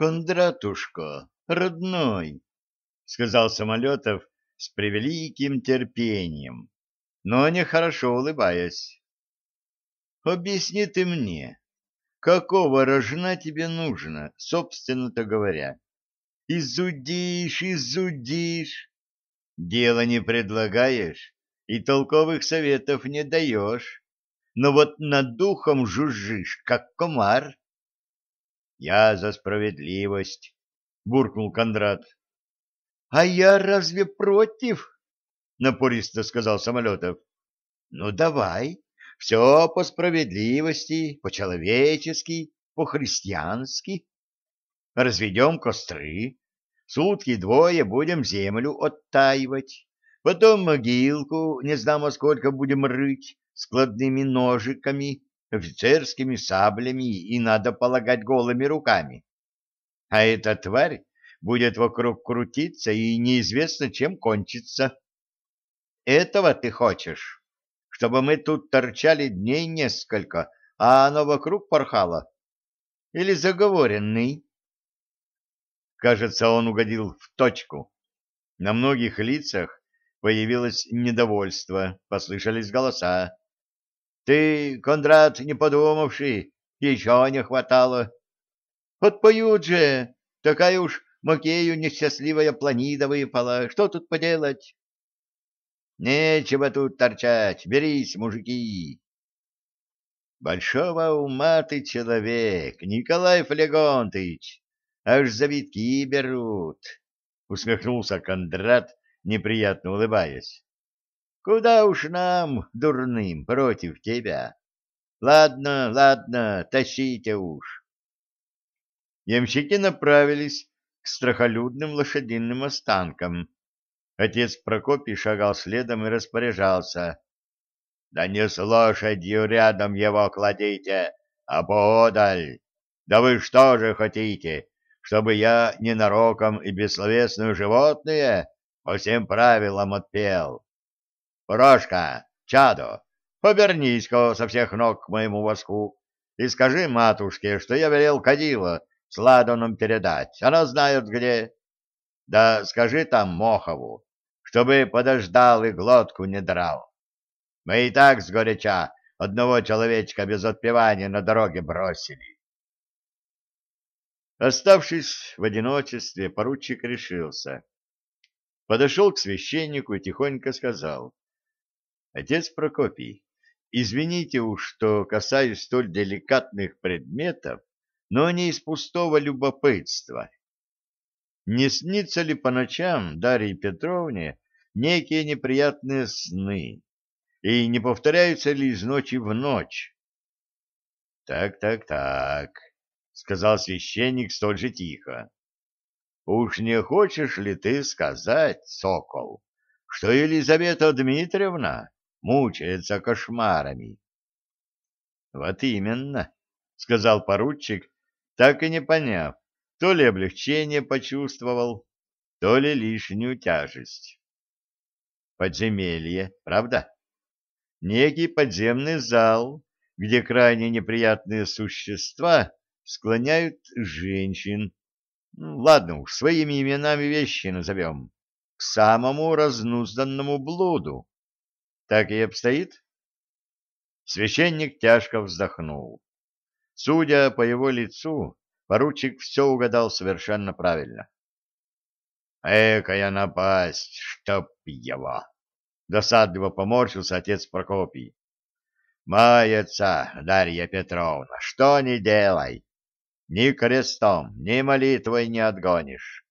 Кондратушка, родной, — сказал Самолетов с превеликим терпением, но нехорошо улыбаясь. — Объясни ты мне, какого рожна тебе нужно, собственно-то говоря? Изудишь, изудишь, дело не предлагаешь и толковых советов не даешь, но вот над духом жужжишь, как комар. — Я за справедливость, — буркнул Кондрат. — А я разве против? — напористо сказал Самолетов. — Ну, давай, все по справедливости, по-человечески, по-христиански. Разведем костры, сутки двое будем землю оттаивать, потом могилку, не знамо сколько будем рыть, складными ножиками, офицерскими саблями и, надо полагать, голыми руками. А эта тварь будет вокруг крутиться и неизвестно, чем кончится. Этого ты хочешь, чтобы мы тут торчали дней несколько, а оно вокруг порхало? Или заговоренный? Кажется, он угодил в точку. На многих лицах появилось недовольство, послышались голоса. Ты, Кондрат, не подумавший, еще не хватало. Отпоют же, такая уж Макею несчастливая планида выпала. Что тут поделать? Нечего тут торчать. Берись, мужики. Большого ума ты человек, Николай Флегонтыч. Аж завитки берут. Усмехнулся Кондрат, неприятно улыбаясь. Куда уж нам, дурным, против тебя? Ладно, ладно, тащите уж. Ямщики направились к страхолюдным лошадиным останкам. Отец Прокопий шагал следом и распоряжался. — Да не с лошадью рядом его кладите, а подаль. Да вы что же хотите, чтобы я ненароком и бессловесное животное по всем правилам отпел? Прошка, чадо, повернись-ка со всех ног к моему воску и скажи матушке, что я велел кадила с ладаном передать. Она знает где. Да скажи там Мохову, чтобы подождал и глотку не драл. Мы и так сгоряча одного человечка без отпевания на дороге бросили. Оставшись в одиночестве, поручик решился. Подошел к священнику и тихонько сказал. Отец Прокопий, извините уж, что касаюсь столь деликатных предметов, но не из пустого любопытства. Не снится ли по ночам Дарье Петровне некие неприятные сны, и не повторяются ли из ночи в ночь? Так, так, так, сказал священник столь же тихо. Уж не хочешь ли ты сказать, сокол, что Елизавета Дмитриевна мучается кошмарами. — Вот именно, — сказал поручик, так и не поняв, то ли облегчение почувствовал, то ли лишнюю тяжесть. Подземелье, правда? Некий подземный зал, где крайне неприятные существа склоняют женщин, ну, ладно уж, своими именами вещи назовем, к самому разнузданному блуду. Так и обстоит? Священник тяжко вздохнул. Судя по его лицу, поручик все угадал совершенно правильно. «Экая напасть, чтоб его!» Досадливо поморщился отец Прокопий. «Мается, Дарья Петровна, что не делай! Ни крестом, ни молитвой не отгонишь!»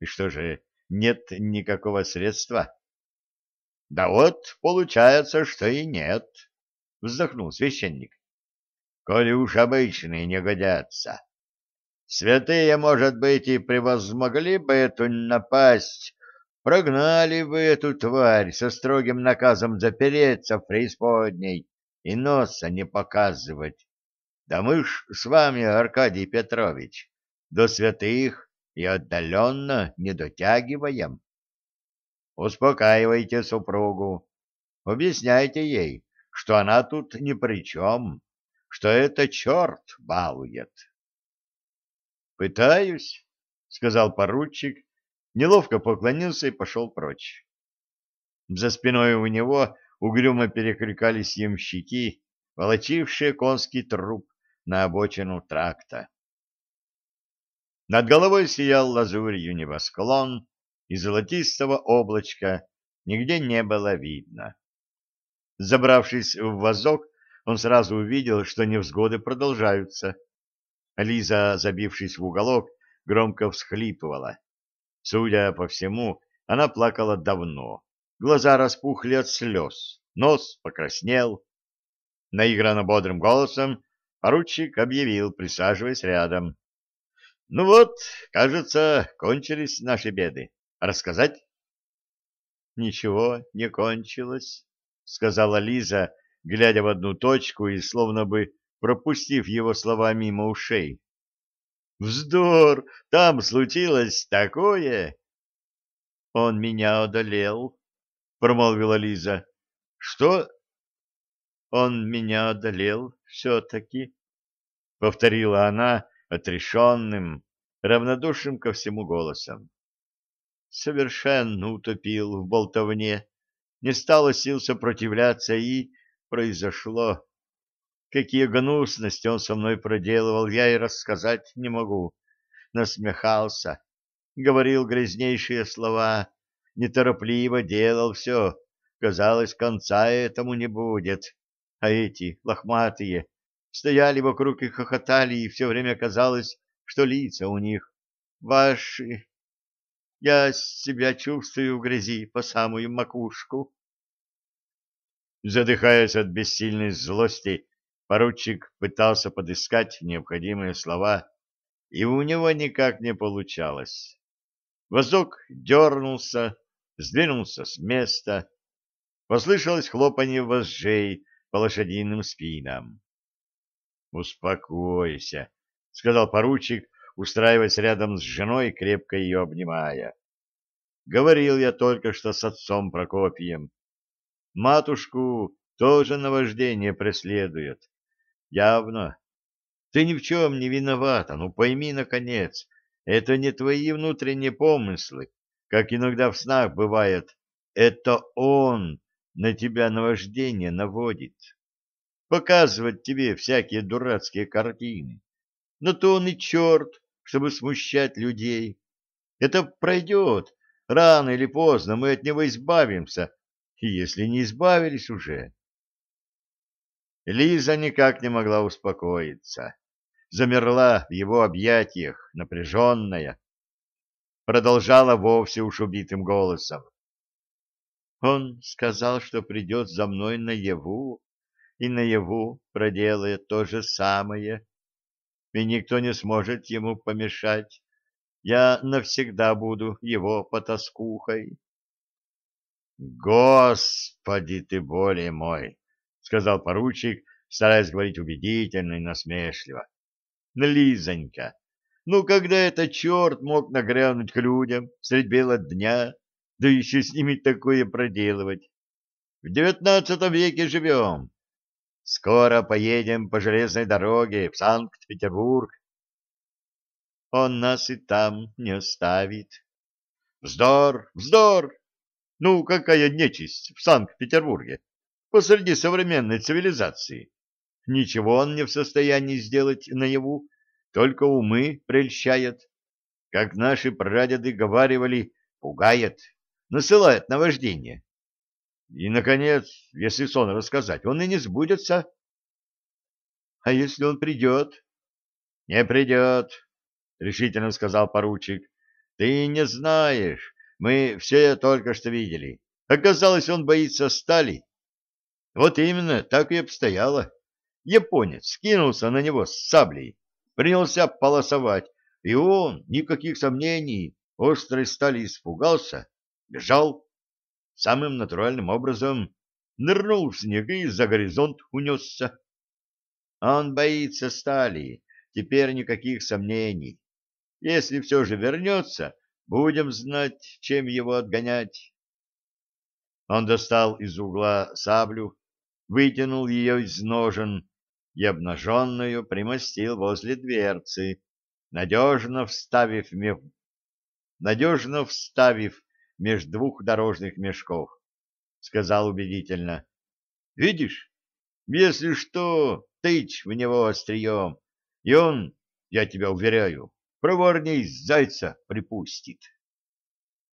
«И что же, нет никакого средства?» — Да вот получается, что и нет, — вздохнул священник. — Коли уж обычные не годятся. Святые, может быть, и превозмогли бы эту напасть, прогнали бы эту тварь со строгим наказом запереться в преисподней и носа не показывать. Да мы ж с вами, Аркадий Петрович, до святых и отдаленно не дотягиваем. Успокаивайте супругу, объясняйте ей, что она тут ни при чем, что это черт балует. Пытаюсь, — сказал поручик, неловко поклонился и пошел прочь. За спиной у него угрюмо перекликались ямщики, волочившие конский труп на обочину тракта. Над головой сиял лазурью небосклон, и золотистого облачка нигде не было видно. Забравшись в вазок, он сразу увидел, что невзгоды продолжаются. Лиза, забившись в уголок, громко всхлипывала. Судя по всему, она плакала давно. Глаза распухли от слез, нос покраснел. Наигранно бодрым голосом поручик объявил, присаживаясь рядом. — Ну вот, кажется, кончились наши беды. Рассказать? — Ничего не кончилось, — сказала Лиза, глядя в одну точку и словно бы пропустив его слова мимо ушей. Вздор! Там случилось такое!» «Он меня одолел», — промолвила Лиза. «Что?» «Он меня одолел все-таки», — повторила она отрешенным, равнодушным ко всему голосом. «Совершенно утопил в болтовне, не стало сил сопротивляться, и произошло. Какие гнусности он со мной проделывал, я и рассказать не могу. Насмехался, говорил грязнейшие слова, неторопливо делал все. Казалось, конца этому не будет. А эти, лохматые, стояли вокруг и хохотали, и все время казалось, что лица у них ваши. Я себя чувствую в грязи по самую макушку. Задыхаясь от бессильной злости, Поручик пытался подыскать необходимые слова, и у него никак не получалось. Возок дернулся, сдвинулся с места. Послышалось хлопанье вожжей по лошадиным спинам. — Успокойся, — сказал поручик, устраиваясь рядом с женой, крепко ее обнимая. — Говорил я только что с отцом Прокопием. Матушку тоже наваждение преследует. Явно. Ты ни в чем не виновата, ну пойми, наконец, это не твои внутренние помыслы, как иногда в снах бывает. Это он на тебя наваждение наводит. Показывать тебе всякие дурацкие картины. Но то он и черт, чтобы смущать людей. Это пройдет. Рано или поздно мы от него избавимся, если не избавились уже. Лиза никак не могла успокоиться. Замерла в его объятиях, напряженная. Продолжала вовсе уж убитым голосом. Он сказал, что придет за мной наяву, и наяву проделает то же самое, и никто не сможет ему помешать. Я навсегда буду его потаскухой. Господи ты, более мой! сказал поручик, стараясь говорить убедительно и насмешливо. Лизонька, ну когда этот черт мог нагрянуть к людям средь бела дня, да еще с ними такое проделывать? В девятнадцатом веке живем. Скоро поедем по железной дороге в Санкт-Петербург. Он нас и там не оставит. Вздор, вздор! Ну, какая нечисть в Санкт-Петербурге! посреди современной цивилизации. Ничего он не в состоянии сделать наяву, только умы прельщает. Как наши прадеды говаривали, пугает, насылает на вождение. И, наконец, если сон рассказать, он и не сбудется. А если он придет? Не придет, решительно сказал поручик. Ты не знаешь, мы все только что видели. Оказалось, он боится стали вот именно, так и обстояло. Японец кинулся на него с саблей, принялся полосовать, и он, никаких сомнений, острой стали испугался, бежал. Самым натуральным образом нырнул в снег и за горизонт унесся. Он боится стали, теперь никаких сомнений. Если все же вернется, будем знать, чем его отгонять. Он достал из угла саблю, вытянул ее из ножен и обнаженную примостил возле дверцы, надежно вставив, надежно вставив между двух дорожных мешков, — сказал убедительно. — Видишь, если что, тычь в него острием, и он, я тебя уверяю, проворней зайца припустит.